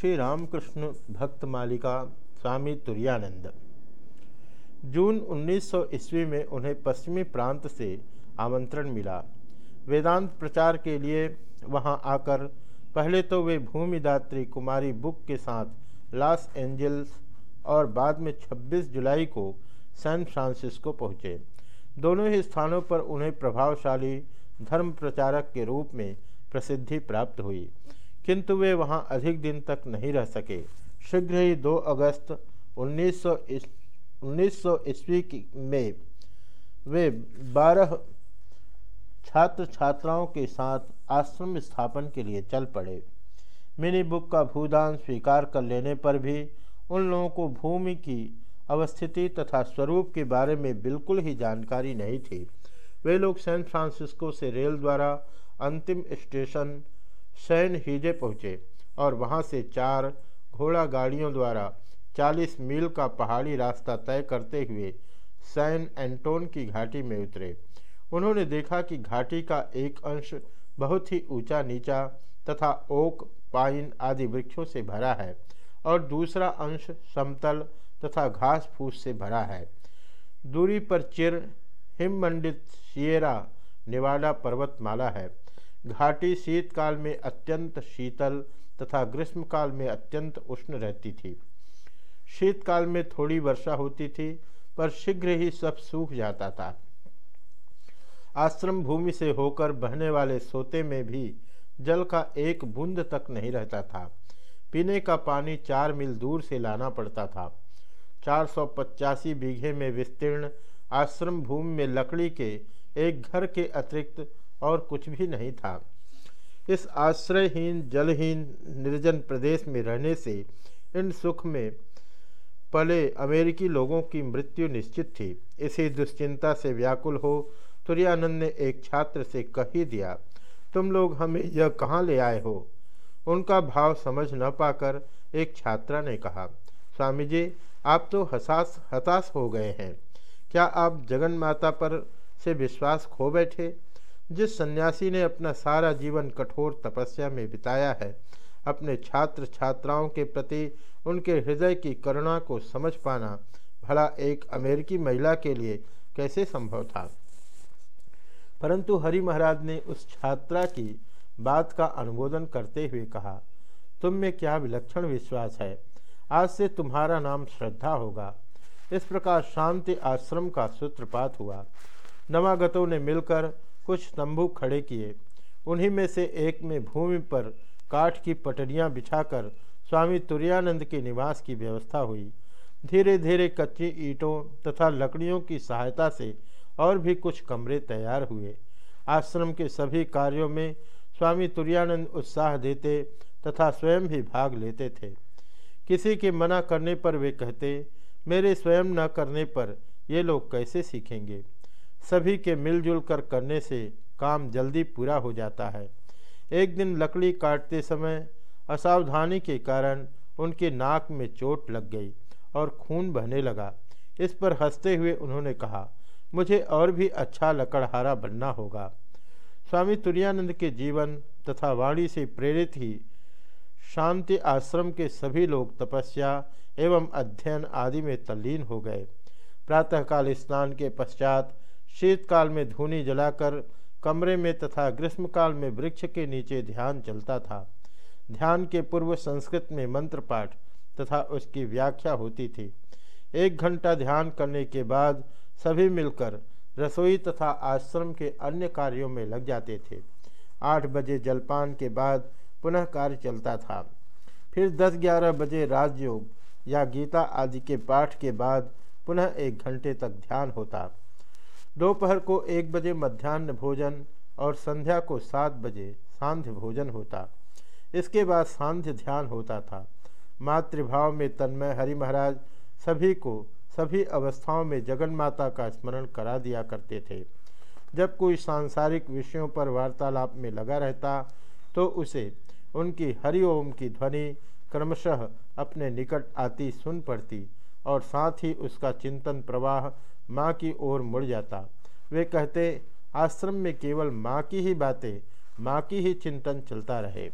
श्री रामकृष्ण भक्त मालिका स्वामी तुरानंद। जून 1900 ईस्वी में उन्हें पश्चिमी प्रांत से आमंत्रण मिला। वेदांत प्रचार के लिए वहाँ आकर पहले तो वे भूमिदात्री कुमारी बुक के साथ लॉस एंजल्स और बाद में 26 जुलाई को सैन फ्रांसिस्को पहुँचे। दोनों ही स्थानों पर उन्हें प्रभावशाली धर्म प्रचारक के रूप में प्रसिद्धि प्राप्त हुई। किंतु वे वहाँ अधिक दिन तक नहीं रह सके। शीघ्र ही 2 अगस्त 1900 1900 ईस्वी में वे बारह छात्र छात्राओं के साथ आश्रम स्थापन के लिए चल पड़े। मिनी बुक का भूदान स्वीकार कर लेने पर भी उन लोगों को भूमि की अवस्थिति तथा स्वरूप के बारे में बिल्कुल ही जानकारी नहीं थी। वे लोग सैन फ्रांसिस्को से रेल द्वारा अंतिम स्टेशन सैन हीजे पहुँचे और वहाँ से चार घोड़ा गाड़ियों द्वारा 40 मील का पहाड़ी रास्ता तय करते हुए सैन एंटोन की घाटी में उतरे। उन्होंने देखा कि घाटी का एक अंश बहुत ही ऊँचा, नीचा तथा ओक, पाइन आदि वृक्षों से भरा है और दूसरा अंश समतल तथा घास फूस से भरा है। दूरी पर चिर हिममंडित सियरा निवाडा पर्वतमाला है। घाटी शीतकाल में अत्यंत शीतल तथा ग्रीष्मकाल में अत्यंत उष्ण रहती थी। शीतकाल में थोड़ी वर्षा होती थी, पर शीघ्र ही सब सूख जाता था। आश्रम भूमि से होकर बहने वाले सोते में भी जल का एक बूंद तक नहीं रहता था। पीने का पानी चार मील दूर से लाना पड़ता था। चार सौ पचासी बीघे में विस्तीर्ण आश्रम भूमि में लकड़ी के एक घर के अतिरिक्त और कुछ भी नहीं था। इस आश्रयहीन, जलहीन, निर्जन प्रदेश में रहने से इन सुख में पले अमेरिकी लोगों की मृत्यु निश्चित थी। इसी दुश्चिंता से व्याकुल हो तुरानंद ने एक छात्र से कह ही दिया, तुम लोग हमें यह कहाँ ले आए हो? उनका भाव समझ न पाकर एक छात्रा ने कहा स्वामी जी आप तो हसास, हताश हो गए हैं। क्या आप जगन माता पर से विश्वास खो बैठे? जिस सन्यासी ने अपना सारा जीवन कठोर तपस्या में बिताया है, अपने छात्र छात्राओं के प्रति उनके हृदय की करुणा को समझ पाना भला एक अमेरिकी महिला के लिए कैसे संभव था? परंतु हरि महाराज ने उस छात्रा की बात का अनुमोदन करते हुए कहा, तुम में क्या विलक्षण विश्वास है? आज से तुम्हारा नाम श्रद्धा होगा। इस प्रकार शांति आश्रम का सूत्रपात हुआ। नवागतों ने मिलकर कुछ तंबू खड़े किए। उन्हीं में से एक में भूमि पर काठ की पटरियाँ बिछाकर स्वामी तुरानंद के निवास की व्यवस्था हुई। धीरे धीरे कच्ची ईंटों तथा लकड़ियों की सहायता से और भी कुछ कमरे तैयार हुए। आश्रम के सभी कार्यों में स्वामी तुरानंद उत्साह देते तथा स्वयं भी भाग लेते थे। किसी के मना करने पर वे कहते, मेरे स्वयं न करने पर ये लोग कैसे सीखेंगे? सभी के मिलजुल कर करने से काम जल्दी पूरा हो जाता है। एक दिन लकड़ी काटते समय असावधानी के कारण उनके नाक में चोट लग गई और खून बहने लगा। इस पर हँसते हुए उन्होंने कहा, मुझे और भी अच्छा लकड़हारा बनना होगा। स्वामी तुरानंद के जीवन तथा वाणी से प्रेरित ही शांति आश्रम के सभी लोग तपस्या एवं अध्ययन आदि में तल्लीन हो गए। प्रातःकाल स्नान के पश्चात शीतकाल में धूनी जलाकर कमरे में तथा ग्रीष्मकाल में वृक्ष के नीचे ध्यान चलता था। ध्यान के पूर्व संस्कृत में मंत्र पाठ तथा उसकी व्याख्या होती थी। एक घंटा ध्यान करने के बाद सभी मिलकर रसोई तथा आश्रम के अन्य कार्यों में लग जाते थे। आठ बजे जलपान के बाद पुनः कार्य चलता था। फिर दस ग्यारह बजे राजयोग या गीता आदि के पाठ के बाद पुनः एक घंटे तक ध्यान होता। दोपहर को एक बजे मध्यान्ह भोजन और संध्या को सात बजे सांध्य भोजन होता। इसके बाद सांध्य ध्यान होता था। मातृभाव में तन्मय हरि महाराज सभी को सभी अवस्थाओं में जगन माता का स्मरण करा दिया करते थे। जब कोई सांसारिक विषयों पर वार्तालाप में लगा रहता तो उसे उनकी हरिओम की ध्वनि क्रमशः अपने निकट आती सुन पड़ती और साथ ही उसका चिंतन प्रवाह माँ की ओर मुड़ जाता। वे कहते, आश्रम में केवल माँ की ही बातें, माँ की ही चिंतन चलता रहे।